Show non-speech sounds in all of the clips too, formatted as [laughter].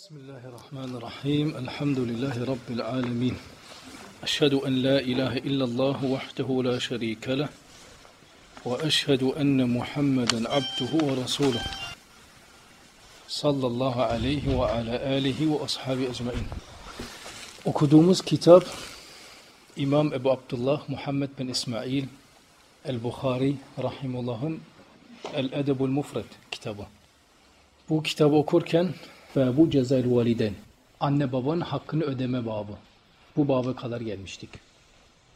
بسم الله الرحمن الرحيم الحمد لله رب العالمين أشهد أن لا إله إلا الله وحده لا شريك له وأشهد أن محمدا عبده ورسوله صلى الله عليه وعلى آله وأصحابه أجمعين أكدومز كتاب إمام أبو عبد الله محمد بن إسماعيل البخاري رحمه الله الأدب المفرد كتابه بو كتاب أكور كان ve bu cezail validen anne babanın hakkını ödeme babı. Bu baba kadar gelmiştik.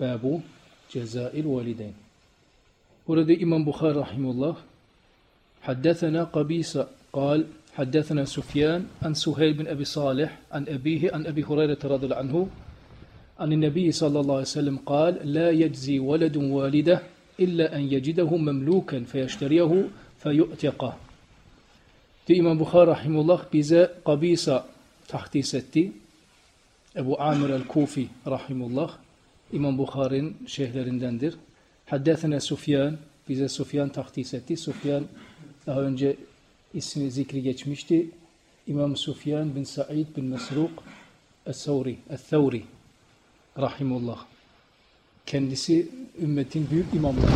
Ve bu cezail validen. Burada İmam Bukhari Rahimullah حدثنا قبيصة قال حدثنا سفيان عن سهيل بن أبي صالح عن أبيه عن أبي هريرة رضي الله عنه عن النبي صلى الله عليه وسلم قال لا يجزي ولد والده إلا أن يجده مملوكا فيشتريه فيؤتقه Diyor İmam Bukhari Rahimullah bize Kabisa tahdis etti. Ebu Amir el-Kufi Rahimullah İmam Bukhari'nin şeyhlerindendir. Haddethene Sufyan bize Sufyan tahdis etti. Sufyan daha önce ismi zikri geçmişti. İmam Sufyan bin Sa'id bin Mesruk Es-Savri, Es-Thawri Rahimullah. Kendisi ümmetin büyük imamları.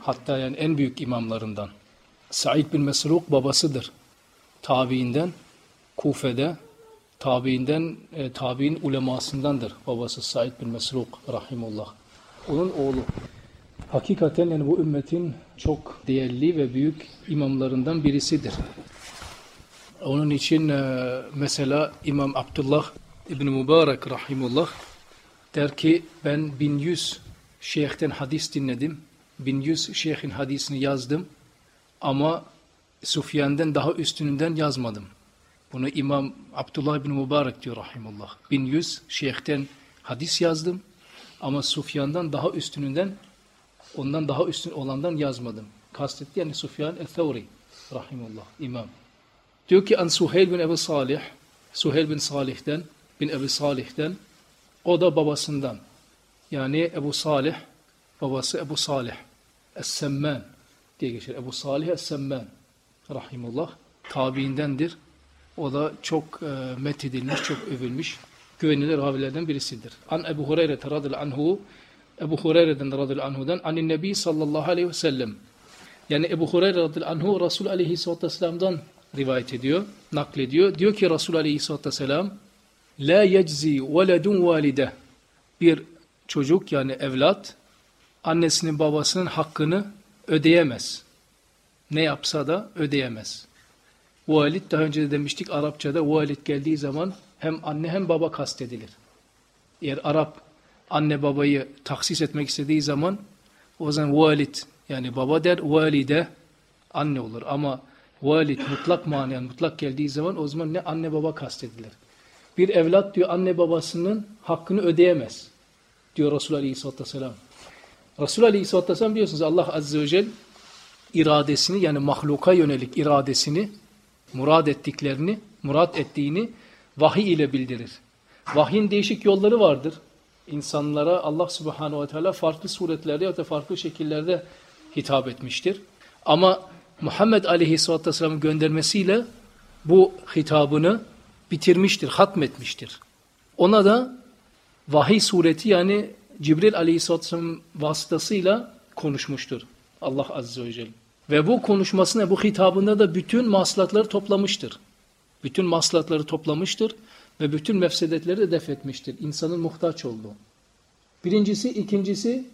Hatta yani en büyük imamlarından. Sa'id bin Mesruk babasıdır. Tabiinden, Kufe'de, tabiinden, e, tabiin ulemasındandır babası Said bin Mesruk Rahimullah. Onun oğlu. Hakikaten yani bu ümmetin çok değerli ve büyük imamlarından birisidir. Onun için e, mesela İmam Abdullah İbn Mübarek Rahimullah der ki ben 1100 şeyhten hadis dinledim. 1100 şeyhin hadisini yazdım ama Sufyan'dan daha üstününden yazmadım. Bunu İmam Abdullah bin Mübarek diyor rahimullah. 1100 şeyhten hadis yazdım ama Sufyan'dan daha üstününden ondan daha üstün olandan yazmadım. Kastetti yani Sufyan el-Thawri rahimullah imam. Diyor ki an Suheyl bin Ebu Salih Suheyl bin Salih'ten bin Ebu Salih'ten o da babasından yani Ebu Salih babası Ebu Salih Es-Semman diye geçer. Ebu Salih Es-Semman rahimullah tabiindendir. O da çok e, methedilmiş, çok övülmüş, güvenilir ravilerden birisidir. An Ebu Hureyre radıyallahu anhu Ebu Hureyre'den radıyallahu anhu'dan anin Nebi sallallahu aleyhi ve sellem yani Ebu Hureyre radıyallahu anhu Resul aleyhisselatü vesselam'dan rivayet ediyor, naklediyor. Diyor ki Resul aleyhisselatü vesselam La yeczi veledun valide bir çocuk yani evlat annesinin babasının hakkını ödeyemez ne yapsa da ödeyemez. Valid daha önce de demiştik Arapçada valid geldiği zaman hem anne hem baba kastedilir. Eğer Arap anne babayı taksis etmek istediği zaman o zaman valid yani baba der valide anne olur ama valid mutlak manen mutlak geldiği zaman o zaman ne anne baba kastedilir. Bir evlat diyor anne babasının hakkını ödeyemez diyor Resulullah Aleyhisselatü Vesselam. Resulullah Aleyhisselatü Vesselam biliyorsunuz Allah Azze ve Celle iradesini yani mahluka yönelik iradesini, murad ettiklerini, murad ettiğini vahiy ile bildirir. Vahyin değişik yolları vardır. İnsanlara Allah subhanahu ve teala farklı suretlerde ya da farklı şekillerde hitap etmiştir. Ama Muhammed aleyhisselatü vesselam'ın göndermesiyle bu hitabını bitirmiştir, hatmetmiştir. Ona da vahiy sureti yani Cibril aleyhisselatü vesselam vasıtasıyla konuşmuştur Allah azze ve celle. Ve bu konuşmasına, bu hitabında da bütün maslahatları toplamıştır. Bütün maslahatları toplamıştır ve bütün mefsedetleri de def etmiştir. İnsanın muhtaç olduğu. Birincisi, ikincisi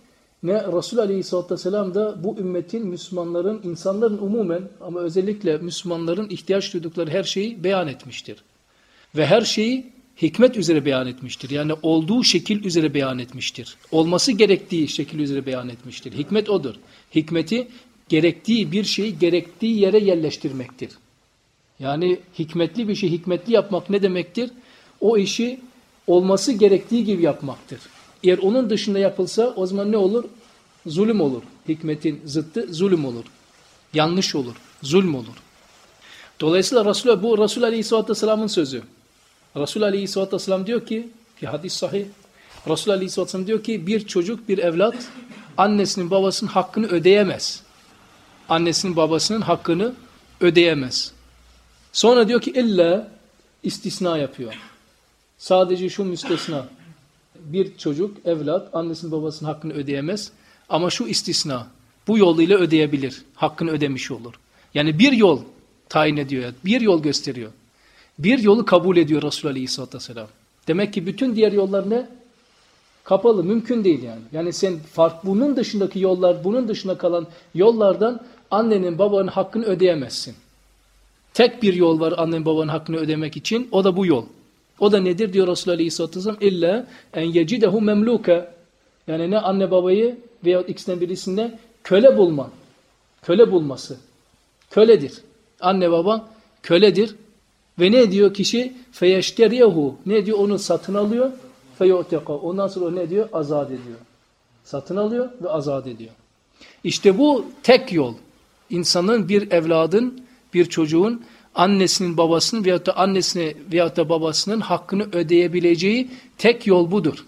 ne Resul Aleyhisselatü Vesselam da bu ümmetin, Müslümanların, insanların umumen ama özellikle Müslümanların ihtiyaç duydukları her şeyi beyan etmiştir. Ve her şeyi hikmet üzere beyan etmiştir. Yani olduğu şekil üzere beyan etmiştir. Olması gerektiği şekil üzere beyan etmiştir. Hikmet odur. Hikmeti gerektiği bir şeyi gerektiği yere yerleştirmektir. Yani hikmetli bir şey hikmetli yapmak ne demektir? O işi olması gerektiği gibi yapmaktır. Eğer onun dışında yapılsa o zaman ne olur? Zulüm olur. Hikmetin zıttı zulüm olur. Yanlış olur. Zulm olur. Dolayısıyla Resulullah, bu Resul Aleyhisselatü Vesselam'ın sözü. Resul Aleyhisselatü Vesselam diyor ki, ki hadis sahih, Resul Aleyhisselatü Vesselam diyor ki bir çocuk, bir evlat annesinin babasının hakkını ödeyemez. Annesinin babasının hakkını ödeyemez. Sonra diyor ki illa istisna yapıyor. Sadece şu müstesna. Bir çocuk, evlat, annesinin babasının hakkını ödeyemez. Ama şu istisna. Bu yoluyla ödeyebilir. Hakkını ödemiş olur. Yani bir yol tayin ediyor. Bir yol gösteriyor. Bir yolu kabul ediyor Resulullah Aleyhisselatü Vesselam. Demek ki bütün diğer yollar ne? Kapalı, mümkün değil yani. Yani sen fark bunun dışındaki yollar, bunun dışında kalan yollardan annenin babanın hakkını ödeyemezsin. Tek bir yol var annenin babanın hakkını ödemek için. O da bu yol. O da nedir diyor Resulullah Aleyhisselatü Vesselam? İlla en yecidehu memluke. Yani ne anne babayı veya ikisinden birisinde köle bulman. Köle bulması. Köledir. Anne baba köledir. Ve ne diyor kişi? Feyeşteriyehu. Ne diyor? Onu satın alıyor. Feyo'teka. Ondan sonra ne diyor? Azat ediyor. Satın alıyor ve azat ediyor. İşte bu tek yol. İnsanın bir evladın, bir çocuğun annesinin babasının veyahut da annesine veyahut da babasının hakkını ödeyebileceği tek yol budur.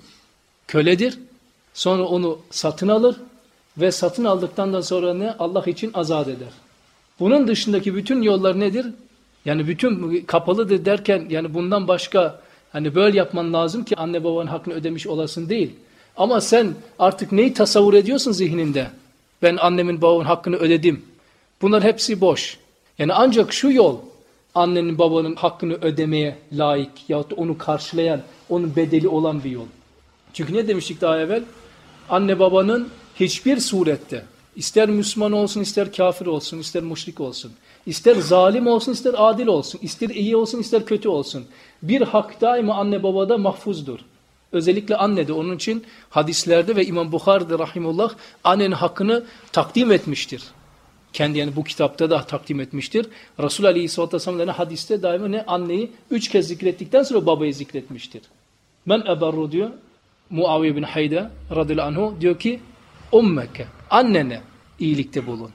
Köledir. Sonra onu satın alır ve satın aldıktan sonra ne? Allah için azat eder. Bunun dışındaki bütün yollar nedir? Yani bütün kapalıdır derken yani bundan başka hani böyle yapman lazım ki anne babanın hakkını ödemiş olasın değil. Ama sen artık neyi tasavvur ediyorsun zihninde? Ben annemin babamın hakkını ödedim. Bunlar hepsi boş. Yani ancak şu yol annenin babanın hakkını ödemeye layık yahut da onu karşılayan, onun bedeli olan bir yol. Çünkü ne demiştik daha evvel? Anne babanın hiçbir surette ister Müslüman olsun, ister kafir olsun, ister müşrik olsun, ister zalim olsun, ister adil olsun, ister iyi olsun, ister kötü olsun. Bir hak daima anne babada mahfuzdur. Özellikle anne de onun için hadislerde ve İmam Bukhari'de rahimullah annenin hakkını takdim etmiştir. Kendi bu kitapta da takdim etmiştir. Resul Aleyhisselatü Vesselam ne hadiste daima ne anneyi üç kez zikrettikten sonra babayı zikretmiştir. Men eberru diyor Muaviye bin Hayda radıyallahu anhu diyor ki ummeke annene iyilikte bulun.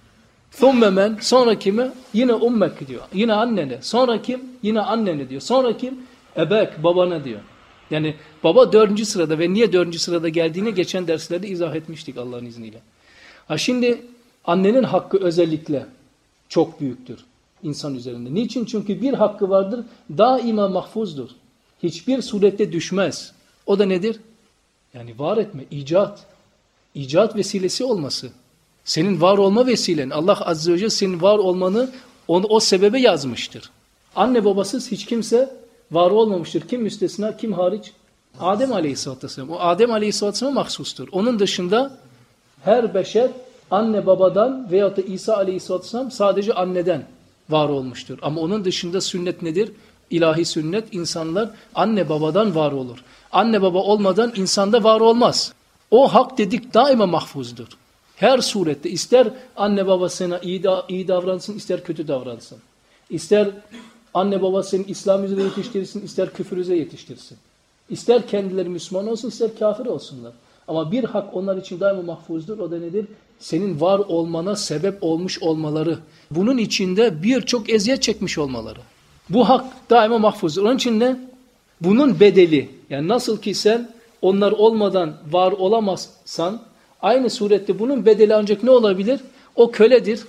Thumme men sonra kime? Yine ummek diyor. Yine annene. Sonra kim? Yine annene diyor. Sonra kim? Ebek babana diyor. Yani baba dördüncü sırada ve niye dördüncü sırada geldiğini geçen derslerde izah etmiştik Allah'ın izniyle. Ha şimdi annenin hakkı özellikle çok büyüktür insan üzerinde. Niçin? Çünkü bir hakkı vardır daima mahfuzdur. Hiçbir surette düşmez. O da nedir? Yani var etme, icat. İcat vesilesi olması. Senin var olma vesilen. Allah Azze ve Celle senin var olmanı onu, o sebebe yazmıştır. Anne babasız hiç kimse var olmamıştır. Kim müstesna, kim hariç? Adem Aleyhisselatü Vesselam. O Adem Aleyhisselatü Vesselam'a mahsustur. Onun dışında her beşer anne babadan veyahut da İsa Aleyhisselatü sadece anneden var olmuştur. Ama onun dışında sünnet nedir? İlahi sünnet insanlar anne babadan var olur. Anne baba olmadan insanda var olmaz. O hak dedik daima mahfuzdur. Her surette ister anne babasına iyi, da, iyi davransın ister kötü davransın. İster anne babasını İslam üzere yetiştirsin ister küfür üzere yetiştirsin. İster kendileri Müslüman olsun ister kafir olsunlar. Ama bir hak onlar için daima mahfuzdur. O da nedir? Senin var olmana sebep olmuş olmaları. Bunun içinde birçok eziyet çekmiş olmaları. Bu hak daima mahfuzdur. Onun için ne? Bunun bedeli yani nasıl ki sen onlar olmadan var olamazsan aynı surette bunun bedeli ancak ne olabilir? O köledir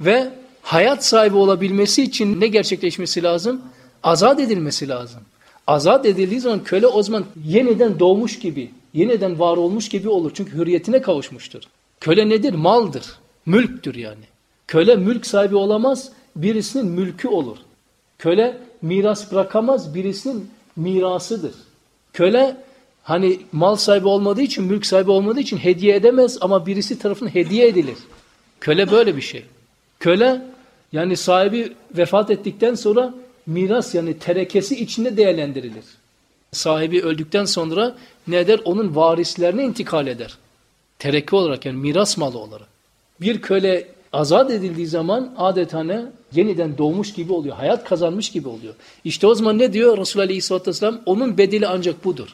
ve hayat sahibi olabilmesi için ne gerçekleşmesi lazım? Azat edilmesi lazım. Azat edildiği zaman köle o zaman yeniden doğmuş gibi, yeniden var olmuş gibi olur. Çünkü hürriyetine kavuşmuştur. Köle nedir? Maldır, mülktür yani. Köle mülk sahibi olamaz, birisinin mülkü olur. Köle miras bırakamaz, birisinin mirasıdır. Köle hani mal sahibi olmadığı için, mülk sahibi olmadığı için hediye edemez ama birisi tarafından hediye edilir. Köle böyle bir şey. Köle yani sahibi vefat ettikten sonra miras yani terekesi içinde değerlendirilir. Sahibi öldükten sonra ne eder? Onun varislerine intikal eder. Tereke olarak yani miras malı olarak. Bir köle azat edildiği zaman adeta ne? Yeniden doğmuş gibi oluyor. Hayat kazanmış gibi oluyor. İşte o zaman ne diyor Resulullah Aleyhisselatü Vesselam? Onun bedeli ancak budur.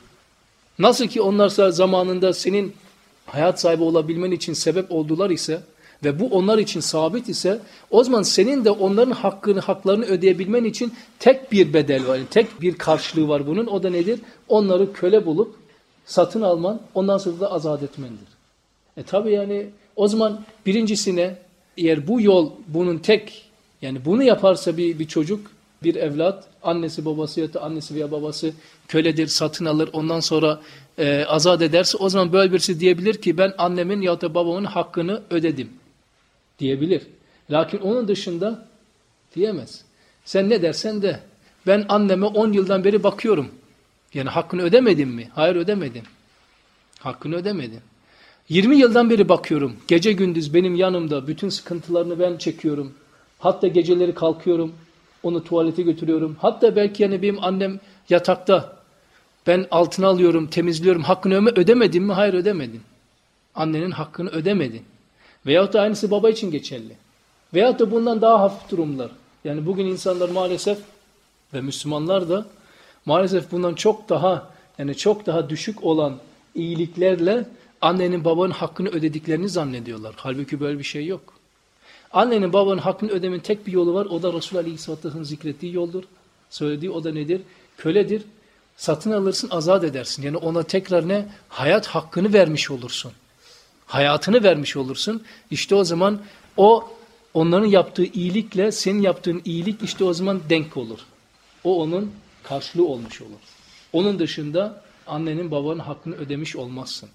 Nasıl ki onlar zamanında senin hayat sahibi olabilmen için sebep oldular ise ve bu onlar için sabit ise o zaman senin de onların hakkını haklarını ödeyebilmen için tek bir bedel var. Yani tek bir karşılığı var bunun. O da nedir? Onları köle bulup satın alman ondan sonra da azat etmendir. E tabi yani o zaman birincisine eğer bu yol bunun tek yani bunu yaparsa bir, bir çocuk bir evlat annesi babası ya da annesi veya babası köledir, satın alır ondan sonra e, azat ederse o zaman böyle birisi diyebilir ki ben annemin ya da babamın hakkını ödedim diyebilir. Lakin onun dışında diyemez. Sen ne dersen de ben anneme 10 yıldan beri bakıyorum. Yani hakkını ödemedim mi? Hayır ödemedim. Hakkını ödemedim. 20 yıldan beri bakıyorum. Gece gündüz benim yanımda bütün sıkıntılarını ben çekiyorum. Hatta geceleri kalkıyorum. Onu tuvalete götürüyorum. Hatta belki yani benim annem yatakta. Ben altına alıyorum, temizliyorum. Hakkını ödemedim mi? Hayır ödemedim. Annenin hakkını ödemedin. Veyahut da aynısı baba için geçerli. Veyahut da bundan daha hafif durumlar. Yani bugün insanlar maalesef ve Müslümanlar da maalesef bundan çok daha yani çok daha düşük olan iyiliklerle annenin babanın hakkını ödediklerini zannediyorlar. Halbuki böyle bir şey yok. Annenin babanın hakkını ödemenin tek bir yolu var. O da Resulullah Aleyhisselatü'nün zikrettiği yoldur. Söylediği o da nedir? Köledir. Satın alırsın, azat edersin. Yani ona tekrar ne? Hayat hakkını vermiş olursun. Hayatını vermiş olursun. İşte o zaman o onların yaptığı iyilikle senin yaptığın iyilik işte o zaman denk olur. O onun karşılığı olmuş olur. Onun dışında annenin babanın hakkını ödemiş olmazsın.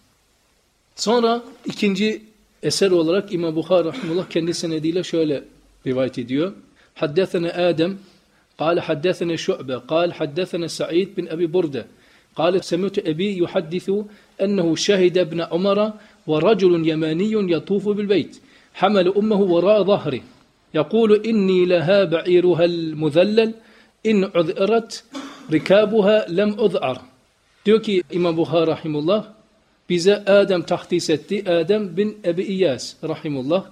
Sonra ikinci eser olarak İmam Bukhari rahimullah kendi senediyle şöyle rivayet ediyor. Haddethene Adem قال حدثنا شعبة قال حدثنا سعيد بن أبي بردة قال سمعت أبي يحدث أنه شهد ابن عمر ورجل يماني يطوف بالبيت حمل أمه وراء ظهره يقول إني لها بعيرها المذلل إن عذرت ركابها لم أذعر Diyor ki İmam Bukhari rahimullah bize Adem tahdis etti. Adem bin Ebi İyas rahimullah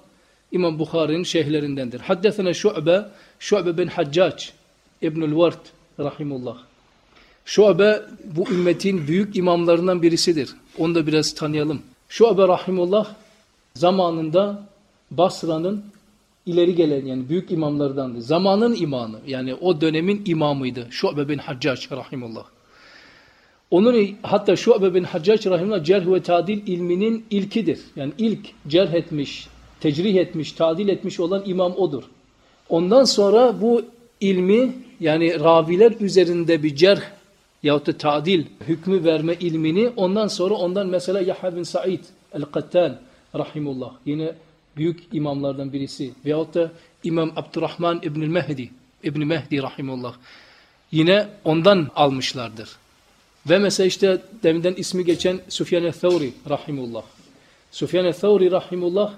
İmam Bukhari'nin şeyhlerindendir. Haddesene Şu'be, Şu'be bin Haccac İbnül Vart rahimullah. Şu'be bu ümmetin büyük imamlarından birisidir. Onu da biraz tanıyalım. Şu'be rahimullah zamanında Basra'nın ileri gelen yani büyük imamlardandı. Zamanın imamı yani o dönemin imamıydı. Şu'be bin Haccac rahimullah. Onun hatta Şu'be bin Haccac rahimullah cerh ve tadil ilminin ilkidir. Yani ilk cerh etmiş, tecrih etmiş, tadil etmiş olan imam odur. Ondan sonra bu ilmi yani raviler üzerinde bir cerh yahut da tadil hükmü verme ilmini ondan sonra ondan mesela Yahya bin Said el-Kattan rahimullah yine büyük imamlardan birisi veyahut da İmam Abdurrahman İbnül Mehdi İbn Mehdi rahimullah yine ondan almışlardır. Ve mesela işte deminden ismi geçen Süfyan el-Thawri rahimullah. Süfyan el-Thawri rahimullah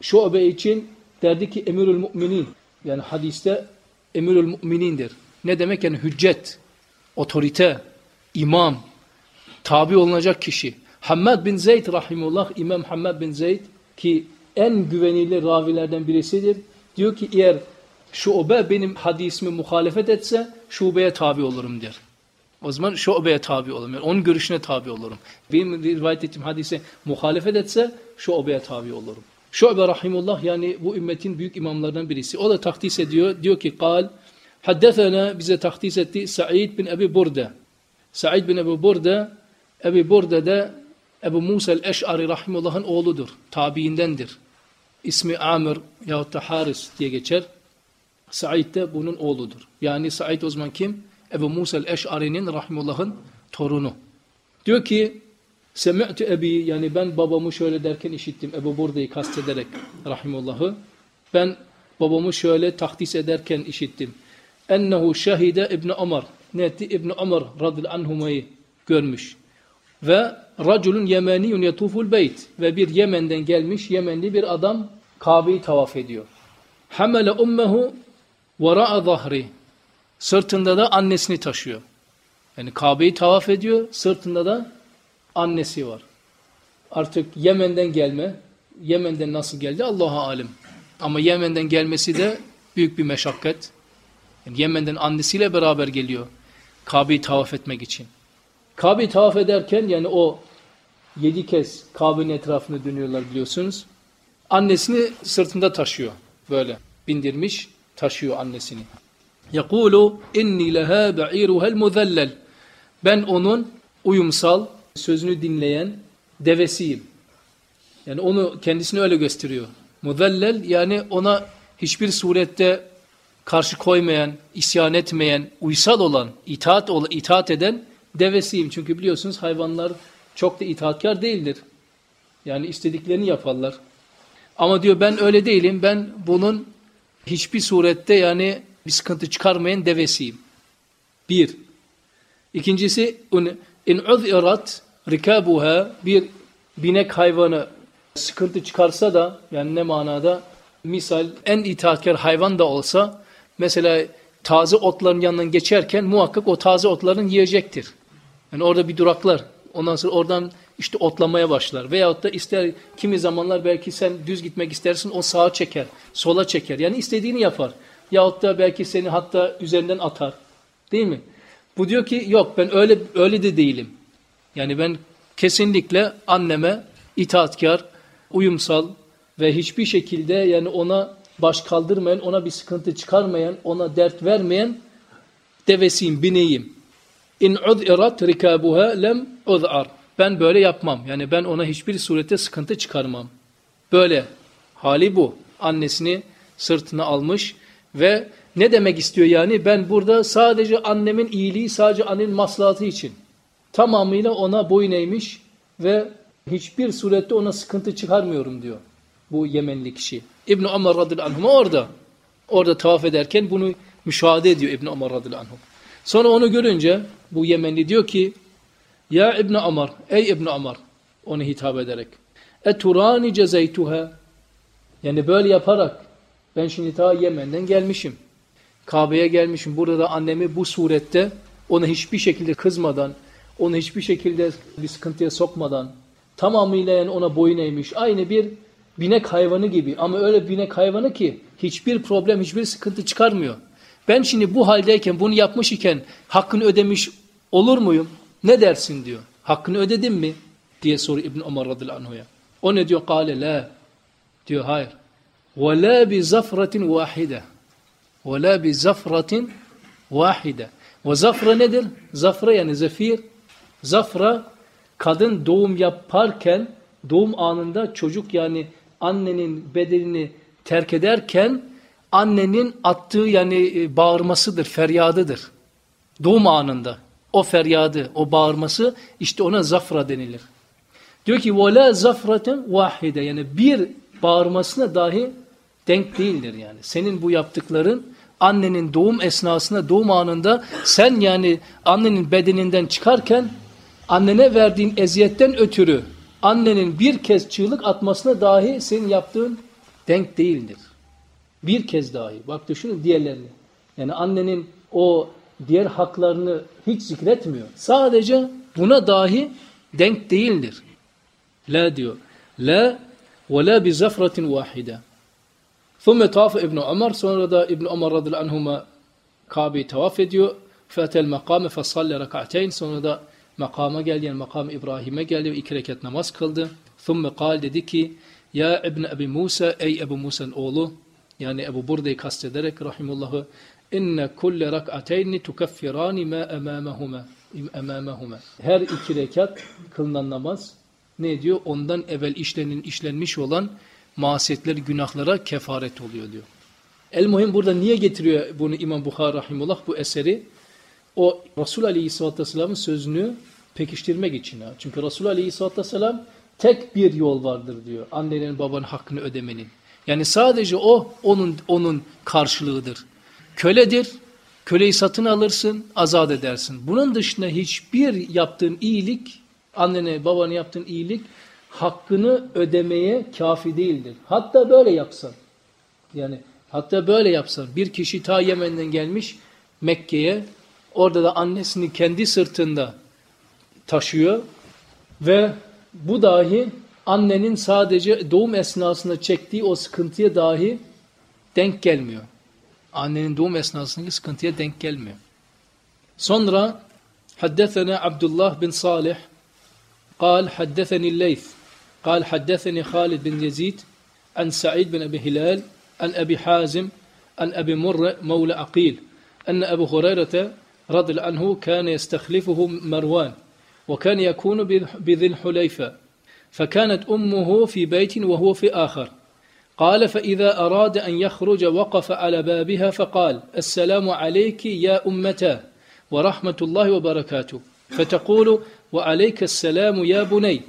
Şu'be için derdi ki emirül müminin yani hadiste emirül müminindir. Ne demek yani hüccet, otorite, imam, tabi olunacak kişi. Hammad bin Zeyd rahimullah İmam Hammad bin Zeyd ki en güvenilir ravilerden birisidir. Diyor ki eğer şube benim hadisimi muhalefet etse şubeye tabi olurum der. O zaman şubeye tabi olurum. Yani onun görüşüne tabi olurum. Benim rivayet ettiğim hadise muhalefet etse şubeye tabi olurum. Şu'be rahimullah yani bu ümmetin büyük imamlarından birisi. O da tahdis ediyor. Diyor ki kal haddethena bize tahdis etti Sa'id bin Ebi Burda. Sa'id bin Ebi Burda Ebi Burda da Ebu Musa el-Eş'ari rahimullah'ın oğludur. Tabiindendir. İsmi Amir yahut da Haris diye geçer. Sa'id de bunun oğludur. Yani Sa'id o zaman kim? Ebu Musa el-Eş'ari'nin rahimullah'ın torunu. Diyor ki Semi'tu ebi yani ben babamı şöyle derken işittim. Ebu Burda'yı kastederek rahimullahı. Ben babamı şöyle tahdis ederken işittim. Ennehu şahide İbni Ömer. Ne etti? İbni Ömer radıyallahu anhumayı görmüş. Ve raculun yemeniyun yatuful beyt. Ve bir Yemen'den gelmiş Yemenli bir adam Kabe'yi tavaf ediyor. Hamele ummehu vera'a zahri. Sırtında da annesini taşıyor. Yani Kabe'yi tavaf ediyor. Sırtında da annesi var. Artık Yemen'den gelme. Yemen'den nasıl geldi Allah'a alim. Ama Yemen'den gelmesi de büyük bir meşakkat. Yani Yemen'den annesiyle beraber geliyor. Kabe'yi tavaf etmek için. Kabe'yi tavaf ederken yani o yedi kez Kabe'nin etrafını dönüyorlar biliyorsunuz. Annesini sırtında taşıyor. Böyle bindirmiş taşıyor annesini. Yakulu inni leha ba'iruhel muzellel. Ben onun uyumsal, sözünü dinleyen devesiyim. Yani onu kendisini öyle gösteriyor. Muzellel yani ona hiçbir surette karşı koymayan, isyan etmeyen, uysal olan, itaat, itaat eden devesiyim. Çünkü biliyorsunuz hayvanlar çok da itaatkar değildir. Yani istediklerini yaparlar. Ama diyor ben öyle değilim. Ben bunun hiçbir surette yani bir sıkıntı çıkarmayan devesiyim. Bir. İkincisi in uz'irat rikabuha bir binek hayvanı sıkıntı çıkarsa da yani ne manada misal en itaatkar hayvan da olsa mesela taze otların yanından geçerken muhakkak o taze otların yiyecektir. Yani orada bir duraklar. Ondan sonra oradan işte otlamaya başlar. Veyahut da ister kimi zamanlar belki sen düz gitmek istersin o sağa çeker, sola çeker. Yani istediğini yapar. Yahut da belki seni hatta üzerinden atar. Değil mi? Bu diyor ki yok ben öyle öyle de değilim. Yani ben kesinlikle anneme itaatkar, uyumsal ve hiçbir şekilde yani ona baş kaldırmayan, ona bir sıkıntı çıkarmayan, ona dert vermeyen devesiyim, bineyim. İn ud'irat rikabuha lem ud'ar. Ben böyle yapmam. Yani ben ona hiçbir surette sıkıntı çıkarmam. Böyle. Hali bu. Annesini sırtına almış ve ne demek istiyor yani? Ben burada sadece annemin iyiliği, sadece annenin maslahatı için tamamıyla ona boyun eğmiş ve hiçbir surette ona sıkıntı çıkarmıyorum diyor bu Yemenli kişi. İbn Ömer radıyallahu anh orada. Orada tavaf ederken bunu müşahede ediyor İbn Ömer radıyallahu anh. Sonra onu görünce bu Yemenli diyor ki ya İbn Ömer, ey İbn Ömer onu hitap ederek eturani cezeytuha yani böyle yaparak ben şimdi ta Yemen'den gelmişim. Kabe'ye gelmişim. Burada da annemi bu surette ona hiçbir şekilde kızmadan, onu hiçbir şekilde bir sıkıntıya sokmadan tamamıyla yani ona boyun eğmiş. Aynı bir binek hayvanı gibi ama öyle binek hayvanı ki hiçbir problem, hiçbir sıkıntı çıkarmıyor. Ben şimdi bu haldeyken bunu yapmış iken hakkını ödemiş olur muyum? Ne dersin diyor. Hakkını ödedin mi? diye soruyor İbn Ömer radıyallahu anh'a. O ne diyor? Kale la. Diyor hayır. Ve la bi zafratin vahide. Ve la bi zafratin vahide. Ve zafra nedir? Zafra yani zefir. Zafra kadın doğum yaparken doğum anında çocuk yani annenin bedenini terk ederken annenin attığı yani e, bağırmasıdır, feryadıdır. Doğum anında o feryadı, o bağırması işte ona zafra denilir. Diyor ki وَلَا زَفْرَةً vahide yani bir bağırmasına dahi denk değildir yani. Senin bu yaptıkların annenin doğum esnasında, doğum anında sen yani annenin bedeninden çıkarken annene verdiğin eziyetten ötürü annenin bir kez çığlık atmasına dahi senin yaptığın denk değildir. Bir kez dahi. Bak düşünün diğerlerini. Yani annenin o diğer haklarını hiç zikretmiyor. Sadece buna dahi denk değildir. La diyor. La ve la bi zafratin vahide. Thumme tavaf İbn Ömer sonra da İbn Ömer radıyallahu anhuma Kabe'yi tavaf ediyor. Fetel makame fesalle rek'ateyn sonra da makama geldi yani makam İbrahim'e geldi ve iki rekat namaz kıldı. Thumme kal dedi ki ya İbn Ebi Musa ey Ebu Musa'nın oğlu yani Ebu Burda'yı kastederek rahimullahı inne kulle rak'ateyni tukaffirani ma emamehuma emamehuma her iki rekat kılınan namaz ne diyor ondan evvel işlenin işlenmiş olan masiyetler günahlara kefaret oluyor diyor. El muhim burada niye getiriyor bunu İmam Bukhari rahimullah bu eseri? O Resul Aleyhisselatü Vesselam'ın sözünü pekiştirmek için. Ha. Çünkü Resul Aleyhisselatü Vesselam tek bir yol vardır diyor. Annenin babanın hakkını ödemenin. Yani sadece o onun onun karşılığıdır. Köledir. Köleyi satın alırsın, azat edersin. Bunun dışında hiçbir yaptığın iyilik, annene babana yaptığın iyilik hakkını ödemeye kafi değildir. Hatta böyle yapsan. Yani hatta böyle yapsan. Bir kişi ta Yemen'den gelmiş Mekke'ye Orada da annesini kendi sırtında taşıyor ve bu dahi annenin sadece doğum esnasında çektiği o sıkıntıya dahi denk gelmiyor. Annenin doğum esnasındaki sıkıntıya denk gelmiyor. Sonra حدثنا عبد الله بن صالح قال حدثني الليث قال حدثني خالد بن يزيد عن سعيد بن أبي هلال عن أبي حازم عن أبي مر مولى عقيل أن أبو هريرة رضي عنه كان يستخلفه مروان وكان يكون بذي الحليفة فكانت أمه في بيت وهو في آخر. قال فإذا أراد أن يخرج وقف على بابها فقال السلام عليك يا أمتا ورحمة الله وبركاته. فتقول وعليك السلام يا بني.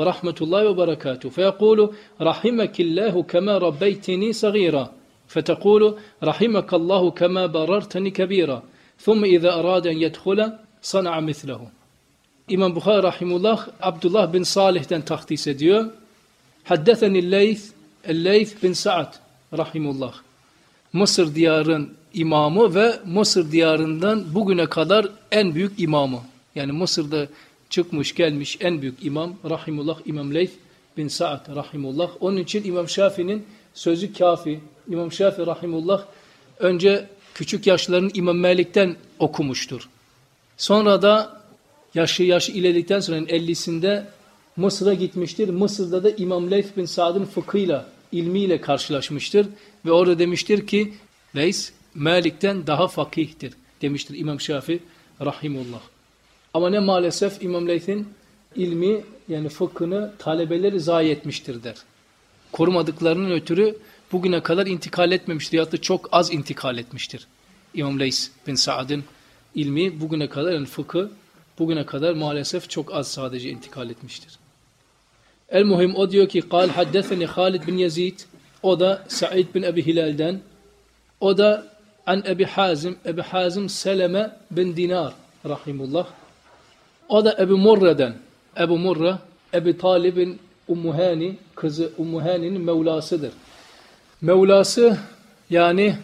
ورحمة الله وبركاته. فيقول رحمك الله كما ربيتني صغيرا. فتقول رحمك الله كما بررتني كبيرا. ثم إذا أراد أن يدخل صنع مثله. إمام بخاري رحمه الله عبد الله بن صالح دان تختيس ديو. حدثني الليث الليث بن سعد رحمه الله. مصر ديارن imamı ومصر ديارن diyarından bugüne أن en büyük يعني مصر Mısır'da çıkmış gelmiş en büyük imam Rahimullah İmam Leyth bin Sa'd Rahimullah. Onun için İmam Şafii'nin sözü kafi. İmam Şafii Rahimullah önce küçük yaşlarını İmam Malik'ten okumuştur. Sonra da yaşı yaşı ilerledikten sonra 50'sinde Mısır'a gitmiştir. Mısır'da da İmam Leyth bin Sa'd'ın fıkhıyla, ilmiyle karşılaşmıştır. Ve orada demiştir ki Leys Malik'ten daha fakihtir demiştir İmam Şafii Rahimullah. Ama ne maalesef İmam Leyth'in ilmi yani fıkhını talebeleri zayi etmiştir der. Korumadıklarının ötürü bugüne kadar intikal etmemiştir ya da çok az intikal etmiştir. İmam Leys bin Sa'd'ın ilmi bugüne kadar yani fıkı bugüne kadar maalesef çok az sadece intikal etmiştir. El muhim o diyor ki kal haddeseni Halid bin Yazid o da Sa'id bin Ebi Hilal'den o da an Ebi Hazim Ebi Hazim Seleme bin Dinar rahimullah o da Ebu Murra'dan Ebu Murra Ebi Talib'in Ummuhani kızı Ummuhani'nin Mevlasıdır. Mevlası yani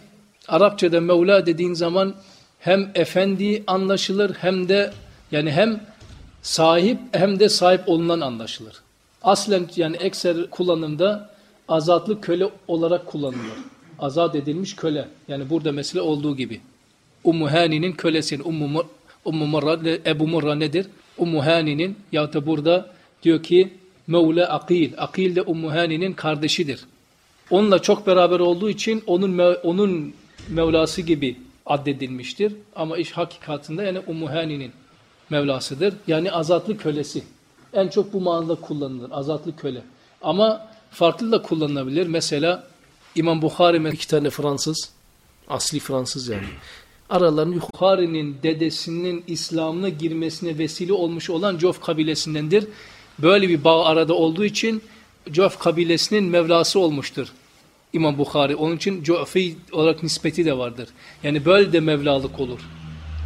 Arapçada Mevla dediğin zaman hem efendi anlaşılır hem de yani hem sahip hem de sahip olunan anlaşılır. Aslen yani ekser kullanımda azatlı köle olarak kullanılır. Azat edilmiş köle. Yani burada mesele olduğu gibi. Ummu Hani'nin kölesi. Ummu, Ummu Murra, Ebu Murra nedir? Ummu Hani'nin ya da burada diyor ki Mevla Akil. Akil de Ummu Hani'nin kardeşidir. Onunla çok beraber olduğu için onun onun Mevlası gibi addedilmiştir. Ama iş hakikatinde yani Ummu Hani'nin Mevlasıdır. Yani azatlı kölesi. En çok bu manada kullanılır. Azatlı köle. Ama farklı da kullanılabilir. Mesela İmam Bukhari iki tane Fransız. Asli Fransız yani. Aralarında Bukhari'nin dedesinin İslam'ına girmesine vesile olmuş olan Cof kabilesindendir. Böyle bir bağ arada olduğu için Cof kabilesinin Mevlası olmuştur. İmam Bukhari. Onun için Cofi olarak nispeti de vardır. Yani böyle de Mevlalık olur.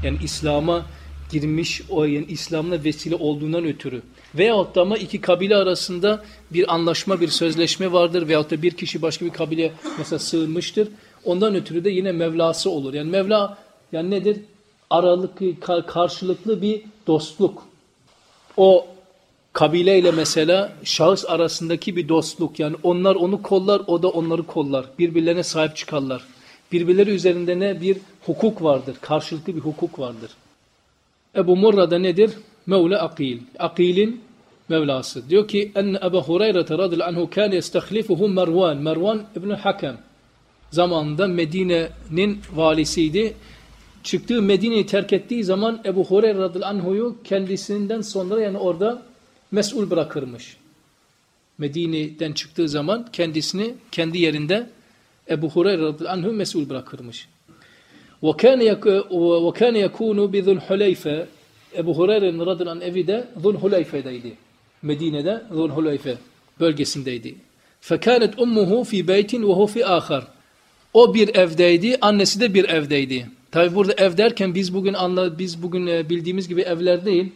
Yani İslam'a girmiş o yani İslam'la vesile olduğundan ötürü. Veyahut da ama iki kabile arasında bir anlaşma, bir sözleşme vardır. Veyahut da bir kişi başka bir kabile mesela sığınmıştır. Ondan ötürü de yine Mevlası olur. Yani Mevla yani nedir? Aralıklı, karşılıklı bir dostluk. O kabileyle mesela şahıs arasındaki bir dostluk. Yani onlar onu kollar, o da onları kollar. Birbirlerine sahip çıkarlar. Birbirleri üzerinde ne? Bir hukuk vardır. Karşılıklı bir hukuk vardır. Ebu Murra'da nedir? Mevla Akil. Akil'in Mevlası. Diyor ki enne Ebu Hureyre radıyallahu anhu kâne yestehlifuhu Mervan. Mervan İbni Hakem. Zamanında Medine'nin valisiydi Çıktığı Medine'yi terk ettiği zaman Ebu Hureyre radıyallahu anhu'yu kendisinden sonra yani orada mesul bırakırmış. Medine'den çıktığı zaman kendisini kendi yerinde Ebu Hureyre radıyallahu anhu mesul bırakırmış. وَكَانَ يَكُونُ بِذُلْ حُلَيْفَ Ebu Hureyre'nin radıyallahu anh evi de Zulhuleyfe'deydi. Medine'de Zulhuleyfe bölgesindeydi. فَكَانَتْ اُمُّهُ فِي بَيْتٍ وَهُ فِي آخَرٍ O bir evdeydi, annesi de bir evdeydi. Tabi burada ev derken biz bugün anla, biz bugün e, bildiğimiz gibi evler değil.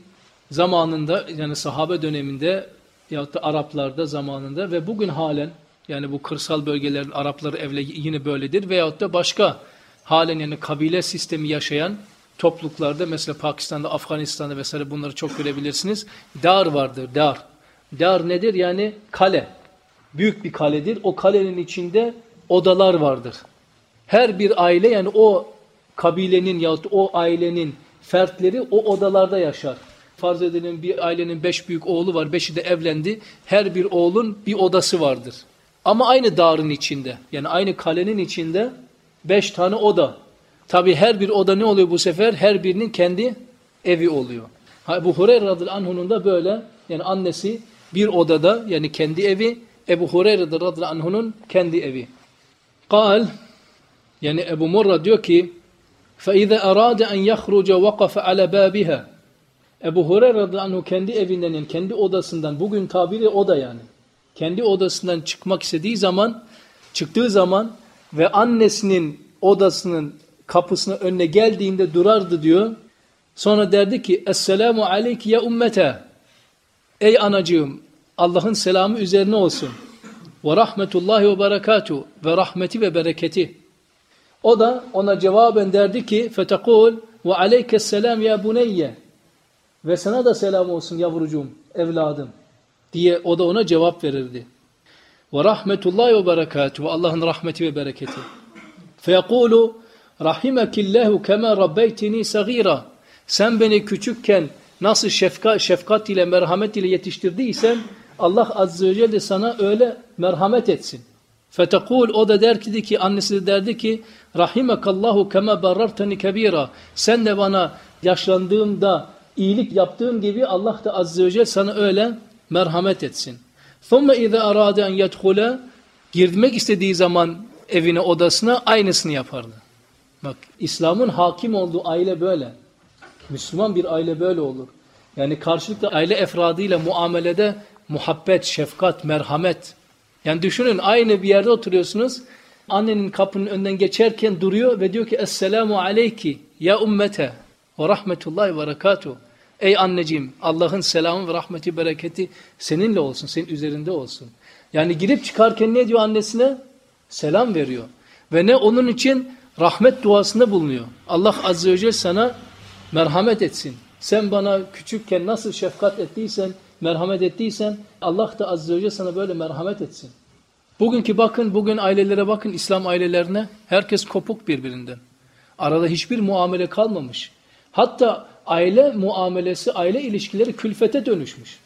Zamanında yani sahabe döneminde ya da Araplarda zamanında ve bugün halen yani bu kırsal bölgelerin Arapları evle yine böyledir veyahut da başka halen yani kabile sistemi yaşayan topluluklarda mesela Pakistan'da, Afganistan'da vesaire bunları çok görebilirsiniz. Dar vardır, dar. Dar nedir? Yani kale. Büyük bir kaledir. O kalenin içinde odalar vardır. Her bir aile yani o kabilenin yahut o ailenin fertleri o odalarda yaşar. Farz edelim bir ailenin beş büyük oğlu var, beşi de evlendi. Her bir oğlun bir odası vardır. Ama aynı dağın içinde, yani aynı kalenin içinde beş tane oda. Tabi her bir oda ne oluyor bu sefer? Her birinin kendi evi oluyor. Bu Hureyre radıyallahu anh'unun da böyle, yani annesi bir odada, yani kendi evi, Ebu Hureyre radıyallahu anh'unun kendi evi. Kal yani Ebu Murra diyor ki فَاِذَا أَرَادَ اَنْ يَخْرُجَ وَقَفَ عَلَى بَابِهَا Ebu Hureyre radıyallahu anh kendi evinden yani kendi odasından bugün tabiri oda yani. Kendi odasından çıkmak istediği zaman çıktığı zaman ve annesinin odasının kapısına önüne geldiğinde durardı diyor. Sonra derdi ki Esselamu aleyki ya ümmete Ey anacığım Allah'ın selamı üzerine olsun. Ve rahmetullahi ve berekatuhu ve rahmeti ve bereketi. O da ona cevaben derdi ki fetekul ve aleykesselam ya buneyye ve sana da selam olsun yavrucuğum, evladım diye o da ona cevap verirdi. Ve rahmetullahi ve berekatuhu Allah'ın rahmeti ve bereketi. Feyekulu rahimekillahu kema rabbeytini sagira. Sen beni küçükken nasıl şefkat, şefkat ile merhamet ile yetiştirdiysen Allah azze ve celle sana öyle merhamet etsin. Fetekul o da derdi ki annesi de derdi ki rahimekallahu kema barartani kebira. Sen de bana yaşlandığımda iyilik yaptığın gibi Allah da azze ve celle sana öyle merhamet etsin. Sonra iza arade en yedhule girmek istediği zaman evine odasına aynısını yapardı. Bak İslam'ın hakim olduğu aile böyle. Müslüman bir aile böyle olur. Yani karşılıklı aile efradıyla muamelede muhabbet, şefkat, merhamet yani düşünün aynı bir yerde oturuyorsunuz. Annenin kapının önünden geçerken duruyor ve diyor ki Esselamu aleyki ya ümmete ve rahmetullahi ve berekatuhu. Ey anneciğim Allah'ın selamı ve rahmeti bereketi seninle olsun, senin üzerinde olsun. Yani girip çıkarken ne diyor annesine? Selam veriyor. Ve ne onun için rahmet duasında bulunuyor. Allah azze ve celle sana merhamet etsin. Sen bana küçükken nasıl şefkat ettiysen, merhamet ettiysen Allah da azze ve celle sana böyle merhamet etsin. Bugünkü bakın, bugün ailelere bakın, İslam ailelerine herkes kopuk birbirinden. Arada hiçbir muamele kalmamış. Hatta aile muamelesi, aile ilişkileri külfete dönüşmüş.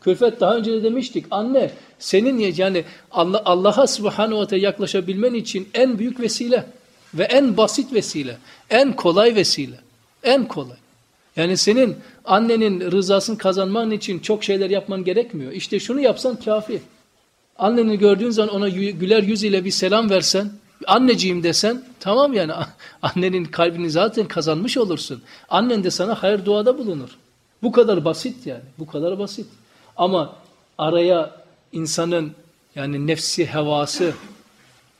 Külfet daha önce de demiştik. Anne senin yani Allah Allah'a subhanahu ve teala yaklaşabilmen için en büyük vesile ve en basit vesile, en kolay vesile. En kolay. Yani senin annenin rızasını kazanman için çok şeyler yapman gerekmiyor. İşte şunu yapsan kafi. Anneni gördüğün zaman ona güler yüz ile bir selam versen, anneciğim desen tamam yani annenin kalbini zaten kazanmış olursun. Annen de sana hayır duada bulunur. Bu kadar basit yani. Bu kadar basit. Ama araya insanın yani nefsi, hevası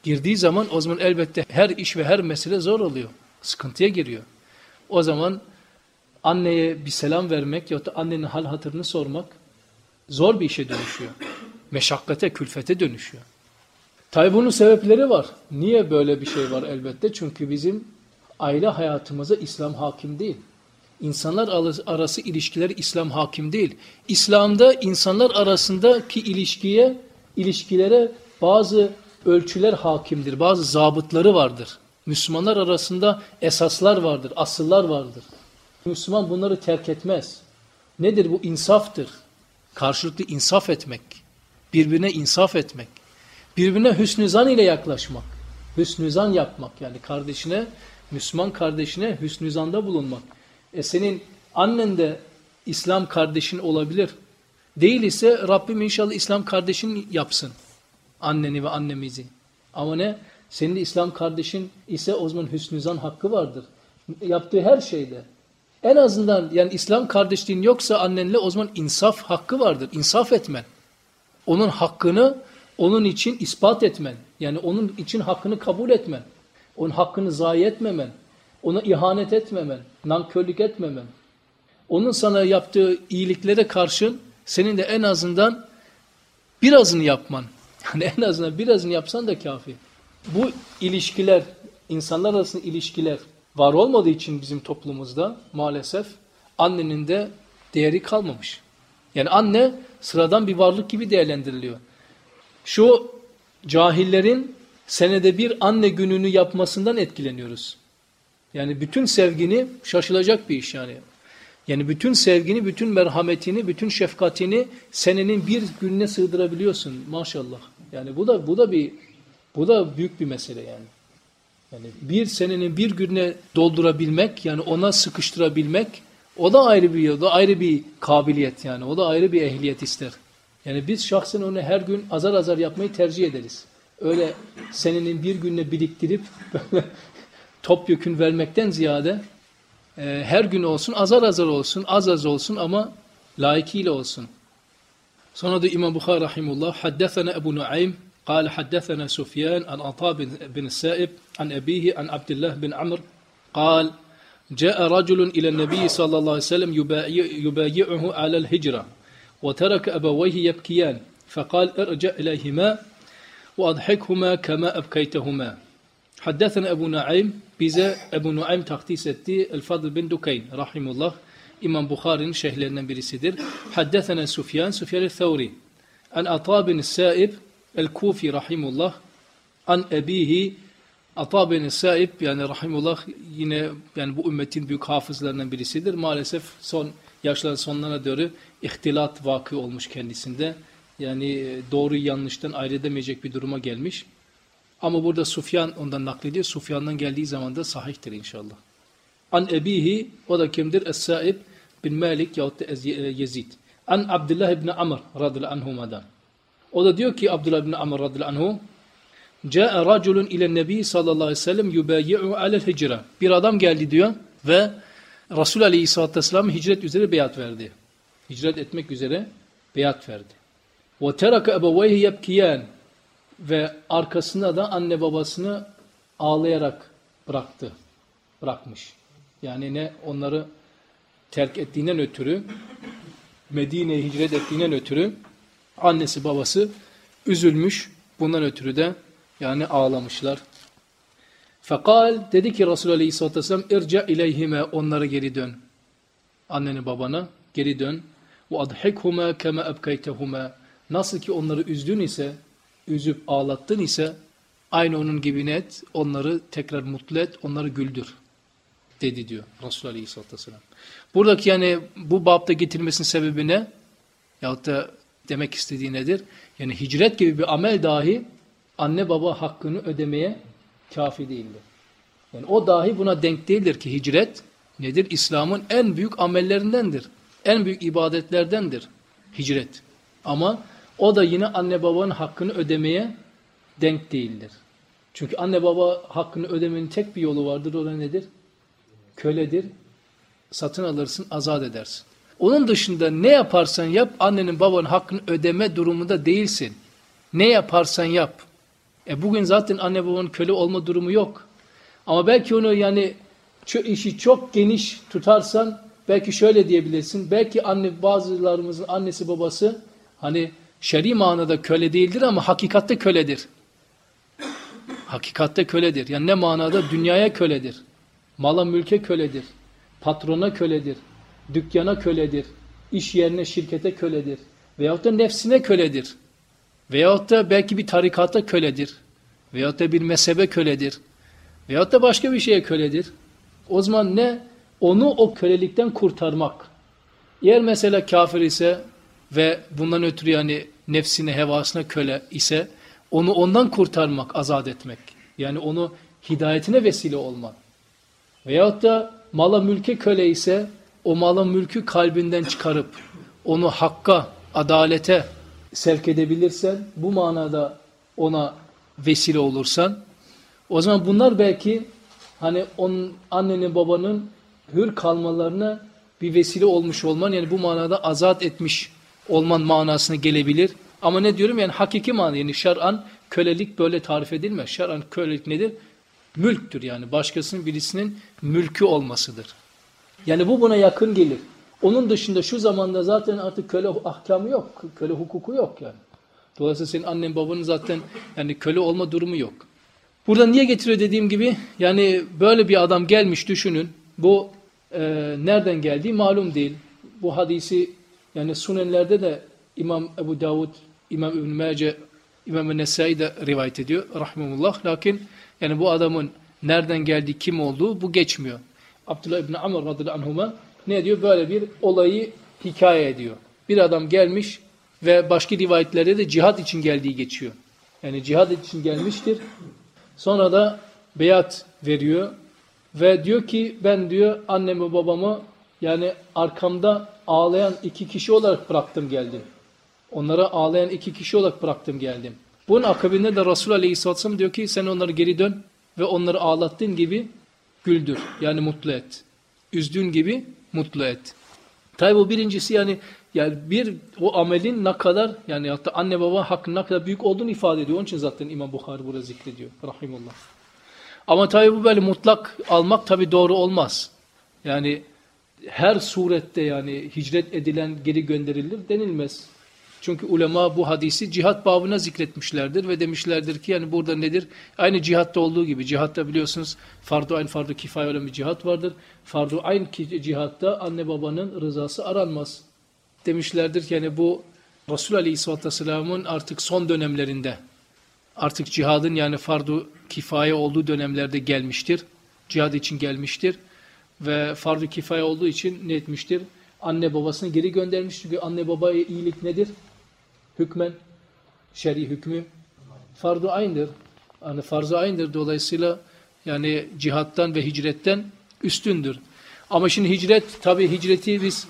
girdiği zaman o zaman elbette her iş ve her mesele zor oluyor. Sıkıntıya giriyor. O zaman anneye bir selam vermek ya da annenin hal hatırını sormak zor bir işe dönüşüyor. Meşakkate, külfete dönüşüyor. Tabi bunun sebepleri var. Niye böyle bir şey var elbette? Çünkü bizim aile hayatımıza İslam hakim değil. İnsanlar arası ilişkiler İslam hakim değil. İslam'da insanlar arasındaki ilişkiye, ilişkilere bazı ölçüler hakimdir. Bazı zabıtları vardır. Müslümanlar arasında esaslar vardır, asıllar vardır. Müslüman bunları terk etmez. Nedir bu? insaftır. Karşılıklı insaf etmek. Birbirine insaf etmek. Birbirine hüsnü zan ile yaklaşmak. Hüsnü zan yapmak yani kardeşine, Müslüman kardeşine hüsnü zanda bulunmak. E senin annen de İslam kardeşin olabilir. Değil ise Rabbim inşallah İslam kardeşin yapsın. Anneni ve annemizi. Ama ne? Senin de İslam kardeşin ise o zaman hüsnü zan hakkı vardır. Yaptığı her şeyde. En azından yani İslam kardeşliğin yoksa annenle o zaman insaf hakkı vardır. İnsaf etmen. Onun hakkını onun için ispat etmen. Yani onun için hakkını kabul etmen. Onun hakkını zayi etmemen. Ona ihanet etmemen. Nankörlük etmemen. Onun sana yaptığı iyiliklere karşın senin de en azından birazını yapman. [laughs] Yani en azından birazını yapsan da kafi. Bu ilişkiler, insanlar arasında ilişkiler var olmadığı için bizim toplumumuzda maalesef annenin de değeri kalmamış. Yani anne sıradan bir varlık gibi değerlendiriliyor. Şu cahillerin senede bir anne gününü yapmasından etkileniyoruz. Yani bütün sevgini şaşılacak bir iş yani. Yani bütün sevgini, bütün merhametini, bütün şefkatini senenin bir gününe sığdırabiliyorsun maşallah. Yani bu da bu da bir bu da büyük bir mesele yani. Bir senenin bir gününe doldurabilmek yani ona sıkıştırabilmek o da ayrı bir o da ayrı bir kabiliyet yani o da ayrı bir ehliyet ister. Yani biz şahsen onu her gün azar azar yapmayı tercih ederiz. Öyle senenin bir gününe biriktirip [laughs] böyle topyekün vermekten ziyade e, her gün olsun, azar azar olsun, az az olsun ama layıkıyla olsun. Sonra da İmam Bukhari rahimullah haddesena Ebu Nuaym قال حدثنا سفيان عن عطاء بن السائب عن أبيه عن عبد الله بن عمرو قال جاء رجل إلى النبي صلى الله عليه وسلم يبايعه على الهجرة وترك أبويه يبكيان فقال ارجع إليهما وأضحكهما كما أبكيتهما حدثنا أبو نعيم bize Ebu Nuaym takdis etti. El-Fadl bin Dukayn rahimullah. İmam Bukhari'nin şeyhlerinden birisidir. Haddesena Sufyan, Sufyan el-Thawri. An Ata bin Sa'ib el-Kufi rahimullah. An ebihi Ata bin Sa'ib yani rahimullah yine yani bu ümmetin büyük hafızlarından birisidir. Maalesef son yaşların sonlarına doğru ihtilat vakı olmuş kendisinde. Yani doğru yanlıştan edemeyecek bir duruma gelmiş. Ama burada Sufyan ondan naklediyor. Sufyan'dan geldiği zaman da sahihtir inşallah. An ebihi o da kimdir? Es-Saib bin Malik yahut da Yezid. An Abdullah ibn Amr radıyallahu anhuma'dan. O da diyor ki Abdullah ibn Amr radıyallahu anhu Câ'e raculun ile nebi sallallahu aleyhi ve sellem yubayi'u alel hicra. Bir adam geldi diyor ve Resul aleyhissalatü vesselam hicret üzere beyat verdi. Hicret etmek üzere beyat verdi. Ve teraka ebeveyhi yebkiyan ve arkasında da anne babasını ağlayarak bıraktı. Bırakmış. Yani ne onları terk ettiğinden ötürü Medine'ye hicret ettiğinden ötürü annesi babası üzülmüş. Bundan ötürü de yani ağlamışlar. Fekal dedi ki Resulü Aleyhisselatü Vesselam irca ileyhime onlara geri dön. Anneni babana geri dön. Ve adhikhuma kema ebkeytehuma. Nasıl ki onları üzdün ise üzüp ağlattın ise aynı onun gibi net onları tekrar mutlu et, onları güldür dedi diyor Resulullah Aleyhisselatü Vesselam. Buradaki yani bu babda getirmesinin sebebi ne? Yahut da demek istediği nedir? Yani hicret gibi bir amel dahi anne baba hakkını ödemeye kafi değildir. Yani o dahi buna denk değildir ki hicret nedir? İslam'ın en büyük amellerindendir. En büyük ibadetlerdendir hicret. Ama o da yine anne babanın hakkını ödemeye denk değildir. Çünkü anne baba hakkını ödemenin tek bir yolu vardır. O da nedir? Köledir. Satın alırsın, azat edersin. Onun dışında ne yaparsan yap annenin babanın hakkını ödeme durumunda değilsin. Ne yaparsan yap. E bugün zaten anne babanın köle olma durumu yok. Ama belki onu yani işi çok geniş tutarsan belki şöyle diyebilirsin. Belki anne bazılarımızın annesi babası hani şer'i manada köle değildir ama hakikatte köledir. Hakikatte köledir. Yani ne manada? Dünyaya köledir. Mala mülke köledir. Patrona köledir. Dükkana köledir. iş yerine, şirkete köledir. Veyahut da nefsine köledir. Veyahut da belki bir tarikata köledir. Veyahut da bir mezhebe köledir. Veyahut da başka bir şeye köledir. O zaman ne? Onu o kölelikten kurtarmak. Eğer mesela kafir ise ve bundan ötürü yani nefsine, hevasına köle ise onu ondan kurtarmak, azat etmek. Yani onu hidayetine vesile olmak. Veyahut da mala mülke köle ise o mala mülkü kalbinden çıkarıp onu hakka, adalete sevk edebilirsen, bu manada ona vesile olursan, o zaman bunlar belki hani onun annenin babanın hür kalmalarına bir vesile olmuş olman yani bu manada azat etmiş olman manasına gelebilir. Ama ne diyorum yani hakiki manada yani şer'an kölelik böyle tarif edilmez. Şer'an kölelik nedir? Mülktür yani başkasının birisinin mülkü olmasıdır. Yani bu buna yakın gelir. Onun dışında şu zamanda zaten artık köle ahkamı yok. Köle hukuku yok yani. Dolayısıyla senin annen babanın zaten yani köle olma durumu yok. Burada niye getiriyor dediğim gibi yani böyle bir adam gelmiş düşünün. Bu e, nereden geldiği malum değil. Bu hadisi yani sunenlerde de İmam Ebu Davud, İmam İbn Mace, İmam Nesai de rivayet ediyor rahimullah. Lakin yani bu adamın nereden geldiği, kim olduğu bu geçmiyor. Abdullah İbni Amr radıyallahu anhuma ne diyor? Böyle bir olayı hikaye ediyor. Bir adam gelmiş ve başka rivayetlerde de cihat için geldiği geçiyor. Yani cihat için gelmiştir. Sonra da beyat veriyor ve diyor ki ben diyor annemi babamı yani arkamda ağlayan iki kişi olarak bıraktım geldim. Onlara ağlayan iki kişi olarak bıraktım geldim. Bunun akabinde de Resul Aleyhisselatü Vesselam diyor ki sen onları geri dön ve onları ağlattığın gibi güldür. Yani mutlu et. Üzdüğün gibi mutlu et. Tabi bu birincisi yani yani bir o amelin ne kadar yani hatta anne baba hakkın ne kadar büyük olduğunu ifade ediyor. Onun için zaten İmam Bukhari burada zikrediyor. Rahimullah. Ama tabi bu böyle mutlak almak tabi doğru olmaz. Yani her surette yani hicret edilen geri gönderilir denilmez. Çünkü ulema bu hadisi cihat babına zikretmişlerdir ve demişlerdir ki yani burada nedir? Aynı cihatta olduğu gibi. Cihatta biliyorsunuz fardu ayn fardu kifaye olan bir cihat vardır. Fardu ayn cihatta anne babanın rızası aranmaz. Demişlerdir ki yani bu Resul Aleyhisselatü Vesselam'ın artık son dönemlerinde artık cihadın yani fardu kifaye olduğu dönemlerde gelmiştir. Cihad için gelmiştir. Ve fardu kifaye olduğu için ne etmiştir? Anne babasını geri göndermiş. Çünkü anne babaya iyilik nedir? Hükmen şer'i hükmü farz-ı aynıdır. Yani farz-ı aynıdır. Dolayısıyla yani cihattan ve hicretten üstündür. Ama şimdi hicret tabi hicreti biz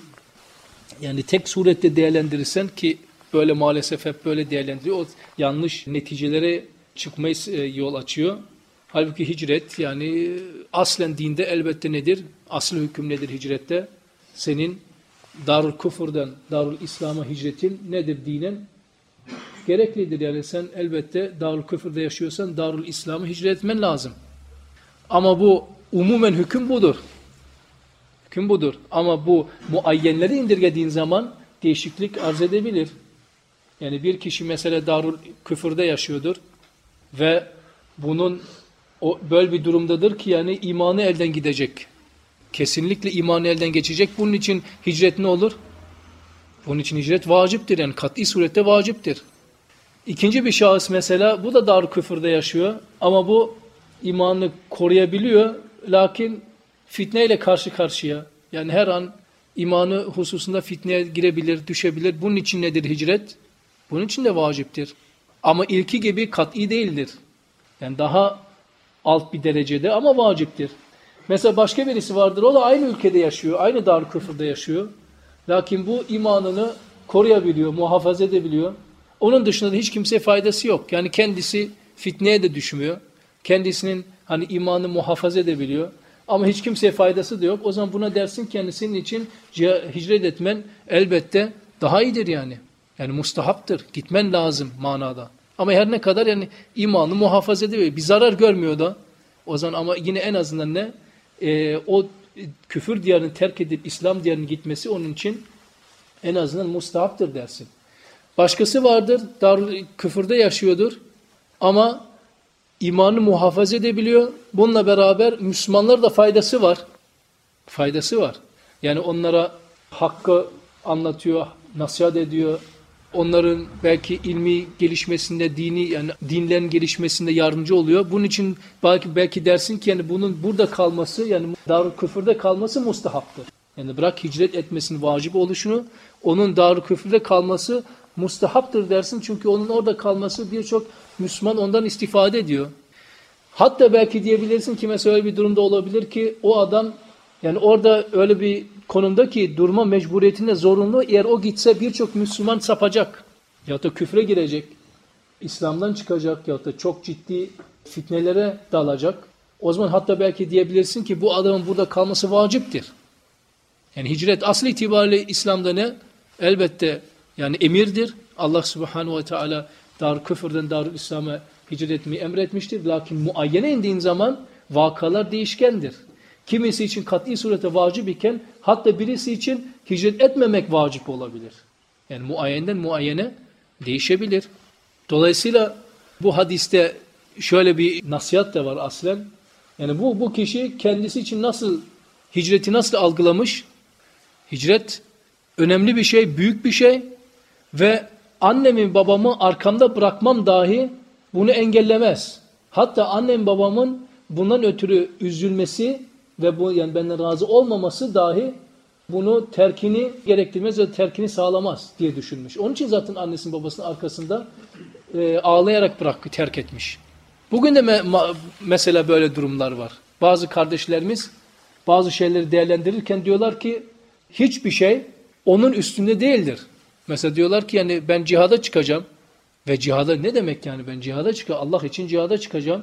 yani tek surette değerlendirirsen ki böyle maalesef hep böyle değerlendiriyor. O yanlış neticelere çıkmayı e, yol açıyor. Halbuki hicret yani aslen dinde elbette nedir? Aslı hüküm nedir hicrette? Senin Darul Kufur'dan Darul İslam'a hicretin nedir dinen? Gereklidir. Yani sen elbette Darul Küfür'de yaşıyorsan Darul İslam'a hicret etmen lazım. Ama bu umumen hüküm budur. Hüküm budur. Ama bu muayyenleri indirgediğin zaman değişiklik arz edebilir. Yani bir kişi mesela Darul Küfür'de yaşıyordur ve bunun o böyle bir durumdadır ki yani imanı elden gidecek. Kesinlikle imanı elden geçecek. Bunun için hicret ne olur? Bunun için hicret vaciptir. Yani kat'i surette vaciptir. İkinci bir şahıs mesela bu da dar küfürde yaşıyor ama bu imanını koruyabiliyor lakin fitneyle karşı karşıya. Yani her an imanı hususunda fitneye girebilir, düşebilir. Bunun için nedir hicret? Bunun için de vaciptir. Ama ilki gibi kat'i değildir. Yani daha alt bir derecede ama vaciptir. Mesela başka birisi vardır o da aynı ülkede yaşıyor, aynı dar küfürde yaşıyor. Lakin bu imanını koruyabiliyor, muhafaza edebiliyor. Onun dışında da hiç kimseye faydası yok. Yani kendisi fitneye de düşmüyor. Kendisinin hani imanı muhafaza edebiliyor. Ama hiç kimseye faydası da yok. O zaman buna dersin kendisinin için hicret etmen elbette daha iyidir yani. Yani mustahaptır. Gitmen lazım manada. Ama her ne kadar yani imanı muhafaza ediyor. Bir zarar görmüyor da. O zaman ama yine en azından ne? Ee, o küfür diyarını terk edip İslam diyarının gitmesi onun için en azından mustahaptır dersin. Başkası vardır, dar küfürde yaşıyordur ama imanı muhafaza edebiliyor. Bununla beraber Müslümanlara da faydası var. Faydası var. Yani onlara hakkı anlatıyor, nasihat ediyor. Onların belki ilmi gelişmesinde, dini yani dinlerin gelişmesinde yardımcı oluyor. Bunun için belki belki dersin ki yani bunun burada kalması yani darul küfürde kalması mustahaptır. Yani bırak hicret etmesinin vacip oluşunu, onun darul küfürde kalması mustahaptır dersin. Çünkü onun orada kalması birçok Müslüman ondan istifade ediyor. Hatta belki diyebilirsin ki mesela öyle bir durumda olabilir ki o adam yani orada öyle bir konumda ki durma mecburiyetinde zorunlu. Eğer o gitse birçok Müslüman sapacak. Ya da küfre girecek. İslam'dan çıkacak ya da çok ciddi fitnelere dalacak. O zaman hatta belki diyebilirsin ki bu adamın burada kalması vaciptir. Yani hicret aslı itibariyle İslam'da ne? Elbette yani emirdir. Allah subhanahu ve teala dar küfürden dar İslam'a hicret etmeyi emretmiştir. Lakin muayyene indiğin zaman vakalar değişkendir. Kimisi için kat'i surete vacip iken hatta birisi için hicret etmemek vacip olabilir. Yani muayyenden muayyene değişebilir. Dolayısıyla bu hadiste şöyle bir nasihat da var aslen. Yani bu, bu kişi kendisi için nasıl hicreti nasıl algılamış? Hicret önemli bir şey, büyük bir şey ve annemi babamı arkamda bırakmam dahi bunu engellemez. Hatta annem babamın bundan ötürü üzülmesi ve bu yani benden razı olmaması dahi bunu terkini gerektirmez ve terkini sağlamaz diye düşünmüş. Onun için zaten annesinin babasının arkasında e, ağlayarak bırak terk etmiş. Bugün de me mesela böyle durumlar var. Bazı kardeşlerimiz bazı şeyleri değerlendirirken diyorlar ki hiçbir şey onun üstünde değildir. Mesela diyorlar ki yani ben cihada çıkacağım. Ve cihada ne demek yani ben cihada çıkacağım. Allah için cihada çıkacağım.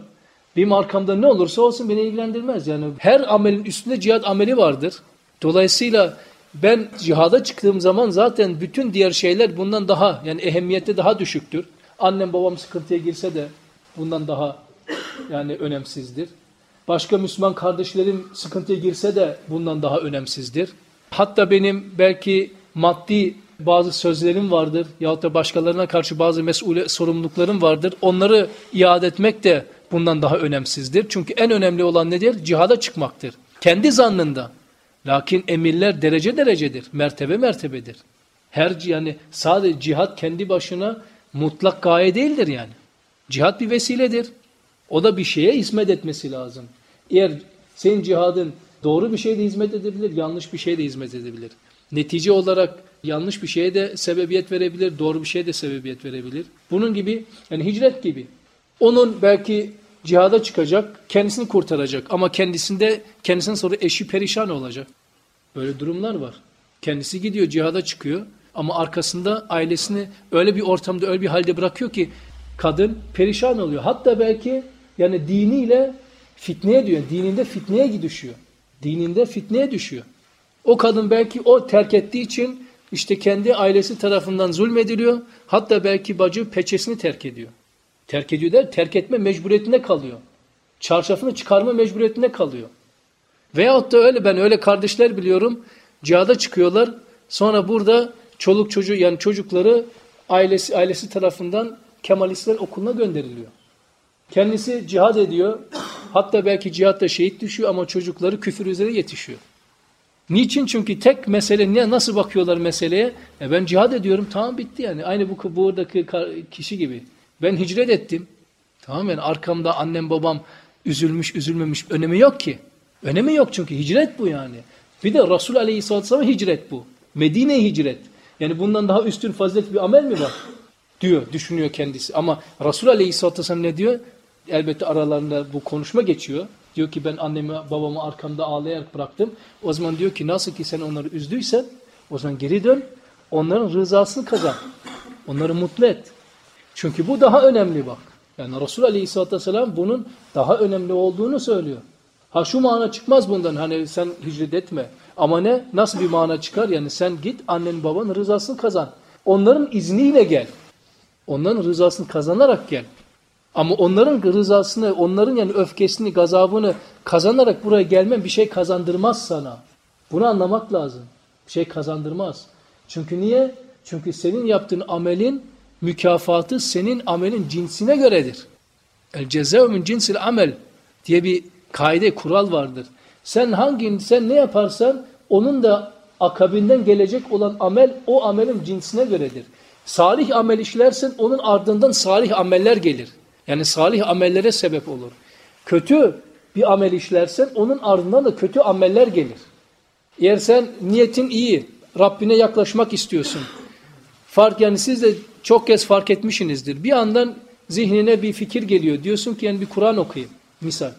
Benim arkamda ne olursa olsun beni ilgilendirmez. Yani her amelin üstünde cihat ameli vardır. Dolayısıyla ben cihada çıktığım zaman zaten bütün diğer şeyler bundan daha yani ehemmiyette daha düşüktür. Annem babam sıkıntıya girse de bundan daha yani önemsizdir. Başka Müslüman kardeşlerim sıkıntıya girse de bundan daha önemsizdir. Hatta benim belki maddi bazı sözlerim vardır yahut da başkalarına karşı bazı mesul sorumluluklarım vardır. Onları iade etmek de bundan daha önemsizdir. Çünkü en önemli olan nedir? Cihada çıkmaktır. Kendi zannında. Lakin emirler derece derecedir. Mertebe mertebedir. Her yani sadece cihat kendi başına mutlak gaye değildir yani. Cihat bir vesiledir. O da bir şeye hizmet etmesi lazım. Eğer senin cihadın doğru bir şeye de hizmet edebilir, yanlış bir şeye de hizmet edebilir. Netice olarak yanlış bir şeye de sebebiyet verebilir, doğru bir şeye de sebebiyet verebilir. Bunun gibi yani hicret gibi. Onun belki cihada çıkacak, kendisini kurtaracak ama kendisinde kendisinden sonra eşi perişan olacak. Böyle durumlar var. Kendisi gidiyor cihada çıkıyor ama arkasında ailesini öyle bir ortamda öyle bir halde bırakıyor ki kadın perişan oluyor. Hatta belki yani diniyle fitneye diyor. Dininde fitneye düşüyor. Dininde fitneye düşüyor. O kadın belki o terk ettiği için işte kendi ailesi tarafından zulmediliyor. Hatta belki bacı peçesini terk ediyor. Terk ediyor der, terk etme mecburiyetinde kalıyor. Çarşafını çıkarma mecburiyetinde kalıyor. Veyahut da öyle ben öyle kardeşler biliyorum. Cihada çıkıyorlar. Sonra burada çoluk çocuğu yani çocukları ailesi ailesi tarafından Kemalistler okuluna gönderiliyor. Kendisi cihad ediyor. Hatta belki cihatta şehit düşüyor ama çocukları küfür üzere yetişiyor. Niçin? Çünkü tek mesele ne nasıl bakıyorlar meseleye? E ben cihad ediyorum tamam bitti yani. Aynı bu buradaki kişi gibi. Ben hicret ettim. Tamam yani arkamda annem babam üzülmüş üzülmemiş önemi yok ki. Önemi yok çünkü hicret bu yani. Bir de Resul Aleyhisselatü Vesselam hicret bu. Medine hicret. Yani bundan daha üstün fazilet bir amel mi var? Diyor, düşünüyor kendisi. Ama Resul Aleyhisselatü Vesselam ne diyor? Elbette aralarında bu konuşma geçiyor. Diyor ki ben annemi babamı arkamda ağlayarak bıraktım. O zaman diyor ki nasıl ki sen onları üzdüysen o zaman geri dön. Onların rızasını kazan. Onları mutlu et. Çünkü bu daha önemli bak. Yani Resul Aleyhisselatü Vesselam bunun daha önemli olduğunu söylüyor. Ha şu mana çıkmaz bundan hani sen hicret etme. Ama ne? Nasıl bir mana çıkar? Yani sen git annen babanın rızasını kazan. Onların izniyle gel. Onların rızasını kazanarak gel. Ama onların rızasını, onların yani öfkesini, gazabını kazanarak buraya gelmen bir şey kazandırmaz sana. Bunu anlamak lazım. Bir şey kazandırmaz. Çünkü niye? Çünkü senin yaptığın amelin mükafatı senin amelin cinsine göredir. El cezâ'u min cinsil amel diye bir kaide, kural vardır. Sen hangi, sen ne yaparsan onun da akabinden gelecek olan amel o amelin cinsine göredir. Salih amel işlersen onun ardından salih ameller gelir. Yani salih amellere sebep olur. Kötü bir amel işlersen onun ardından da kötü ameller gelir. Eğer sen niyetin iyi, Rabbine yaklaşmak istiyorsun. Fark yani siz de çok kez fark etmişsinizdir. Bir andan zihnine bir fikir geliyor. Diyorsun ki yani bir Kur'an okuyayım. Misal.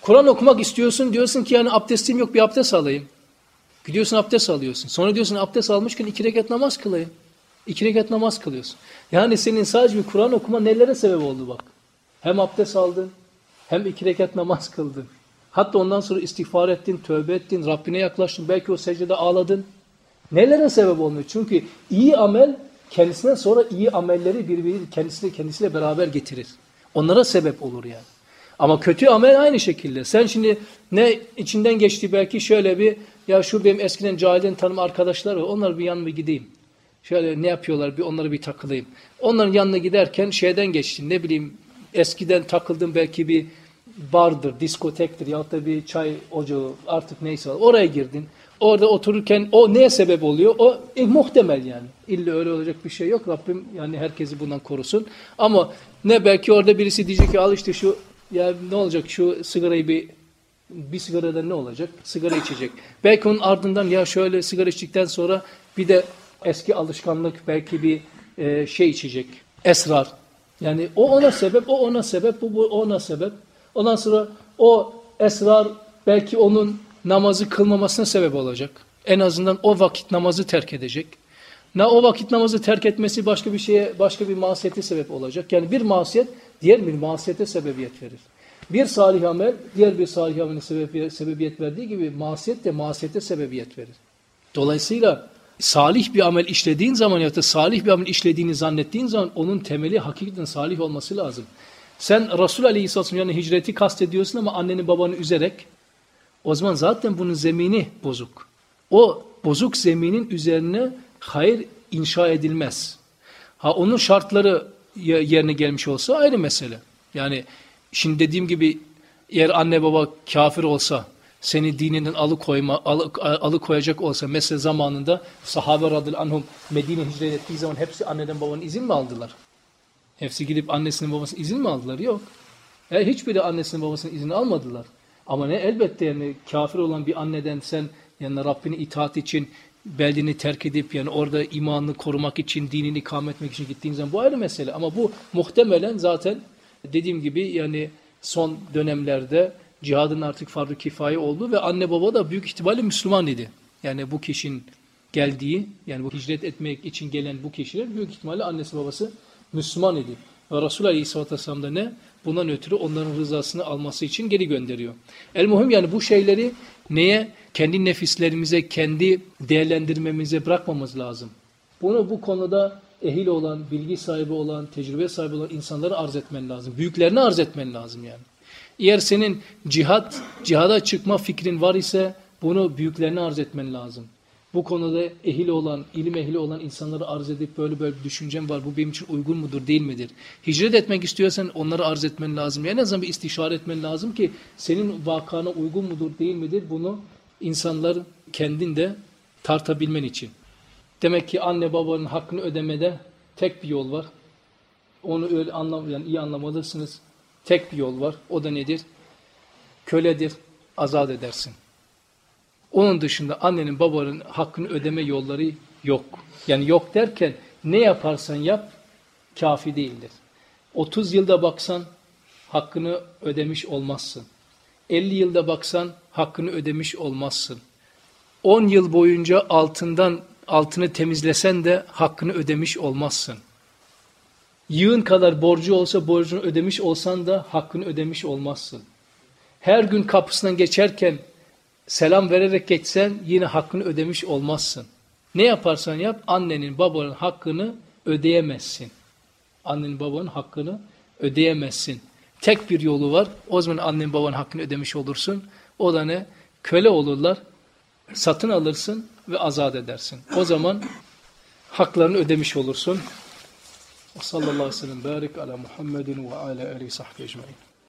Kur'an okumak istiyorsun. Diyorsun ki yani abdestim yok bir abdest alayım. Gidiyorsun abdest alıyorsun. Sonra diyorsun abdest almışken iki rekat namaz kılayım. İki rekat namaz kılıyorsun. Yani senin sadece bir Kur'an okuma nelere sebep oldu bak. Hem abdest aldın, hem iki rekat namaz kıldın. Hatta ondan sonra istiğfar ettin, tövbe ettin, Rabbine yaklaştın. Belki o secdede ağladın. Nelere sebep olmuyor? Çünkü iyi amel kendisinden sonra iyi amelleri birbiri kendisiyle kendisiyle beraber getirir. Onlara sebep olur yani. Ama kötü amel aynı şekilde. Sen şimdi ne içinden geçti belki şöyle bir ya şu benim eskiden cahilden tanım arkadaşlar var. Onlar bir yanıma gideyim. Şöyle ne yapıyorlar bir onları bir takılayım. Onların yanına giderken şeyden geçtin ne bileyim eskiden takıldığım belki bir bardır, diskotektir ya da bir çay ocağı artık neyse oraya girdin. Orada otururken o neye sebep oluyor? O e, muhtemel yani. İlla öyle olacak bir şey yok. Rabbim yani herkesi bundan korusun. Ama ne belki orada birisi diyecek ki al işte şu ya ne olacak şu sigarayı bir bir sigarada ne olacak? Sigara içecek. Belki onun ardından ya şöyle sigara içtikten sonra bir de eski alışkanlık belki bir e, şey içecek. Esrar. Yani o ona sebep, o ona sebep, bu, bu ona sebep. Ondan sonra o esrar belki onun namazı kılmamasına sebep olacak. En azından o vakit namazı terk edecek. Ne o vakit namazı terk etmesi başka bir şeye, başka bir masiyete sebep olacak. Yani bir masiyet diğer bir masiyete sebebiyet verir. Bir salih amel diğer bir salih amele sebebiyet, verdiği gibi masiyet de masiyete sebebiyet verir. Dolayısıyla salih bir amel işlediğin zaman ya da salih bir amel işlediğini zannettiğin zaman onun temeli hakikaten salih olması lazım. Sen Resul Aleyhisselatü yani hicreti kastediyorsun ama annenin babanı üzerek o zaman zaten bunun zemini bozuk. O bozuk zeminin üzerine hayır inşa edilmez. Ha onun şartları yerine gelmiş olsa ayrı mesele. Yani şimdi dediğim gibi eğer anne baba kafir olsa seni dininden alıkoyma, alı, alıkoyacak olsa mesela zamanında sahabe radıyallahu anhum Medine hicret ettiği zaman hepsi anneden babanın izin mi aldılar? Hepsi gidip annesinin babasının izin mi aldılar? Yok. E, hiçbiri annesinin babasının izni almadılar. Ama ne elbette yani kafir olan bir anneden sen yani Rabbini itaat için beldini terk edip yani orada imanını korumak için, dinini ikamet etmek için gittiğin zaman bu ayrı mesele. Ama bu muhtemelen zaten dediğim gibi yani son dönemlerde cihadın artık farklı kifaye oldu ve anne baba da büyük ihtimalle Müslüman idi. Yani bu kişinin geldiği yani bu hicret etmek için gelen bu kişiler büyük ihtimalle annesi babası Müslüman idi. Ve Resulullah Aleyhisselatü Vesselam da ne? Bundan ötürü onların rızasını alması için geri gönderiyor. El muhim yani bu şeyleri neye? Kendi nefislerimize, kendi değerlendirmemize bırakmamız lazım. Bunu bu konuda ehil olan, bilgi sahibi olan, tecrübe sahibi olan insanlara arz etmen lazım. Büyüklerine arz etmen lazım yani. Eğer senin cihat, cihada çıkma fikrin var ise bunu büyüklerine arz etmen lazım. Bu konuda ehil olan, ilim ehli olan insanları arz edip böyle böyle bir düşüncem var. Bu benim için uygun mudur, değil midir? Hicret etmek istiyorsan onları arz etmen lazım. Yani en azından bir istişare etmen lazım ki senin vakana uygun mudur, değil midir? Bunu insanlar kendinde tartabilmen için. Demek ki anne babanın hakkını ödemede tek bir yol var. Onu öyle anlam yani iyi anlamalısınız. Tek bir yol var. O da nedir? Köledir. Azat edersin. Onun dışında annenin babanın hakkını ödeme yolları yok. Yani yok derken ne yaparsan yap kafi değildir. 30 yılda baksan hakkını ödemiş olmazsın. 50 yılda baksan hakkını ödemiş olmazsın. 10 yıl boyunca altından altını temizlesen de hakkını ödemiş olmazsın. Yığın kadar borcu olsa borcunu ödemiş olsan da hakkını ödemiş olmazsın. Her gün kapısından geçerken selam vererek geçsen yine hakkını ödemiş olmazsın. Ne yaparsan yap annenin babanın hakkını ödeyemezsin. Annenin babanın hakkını ödeyemezsin. Tek bir yolu var. O zaman annenin babanın hakkını ödemiş olursun. O da ne? Köle olurlar. Satın alırsın ve azat edersin. O zaman haklarını ödemiş olursun. Sallallahu aleyhi ve sellem barik ala Muhammedin ve ala alihi sahbihi ecmaîn.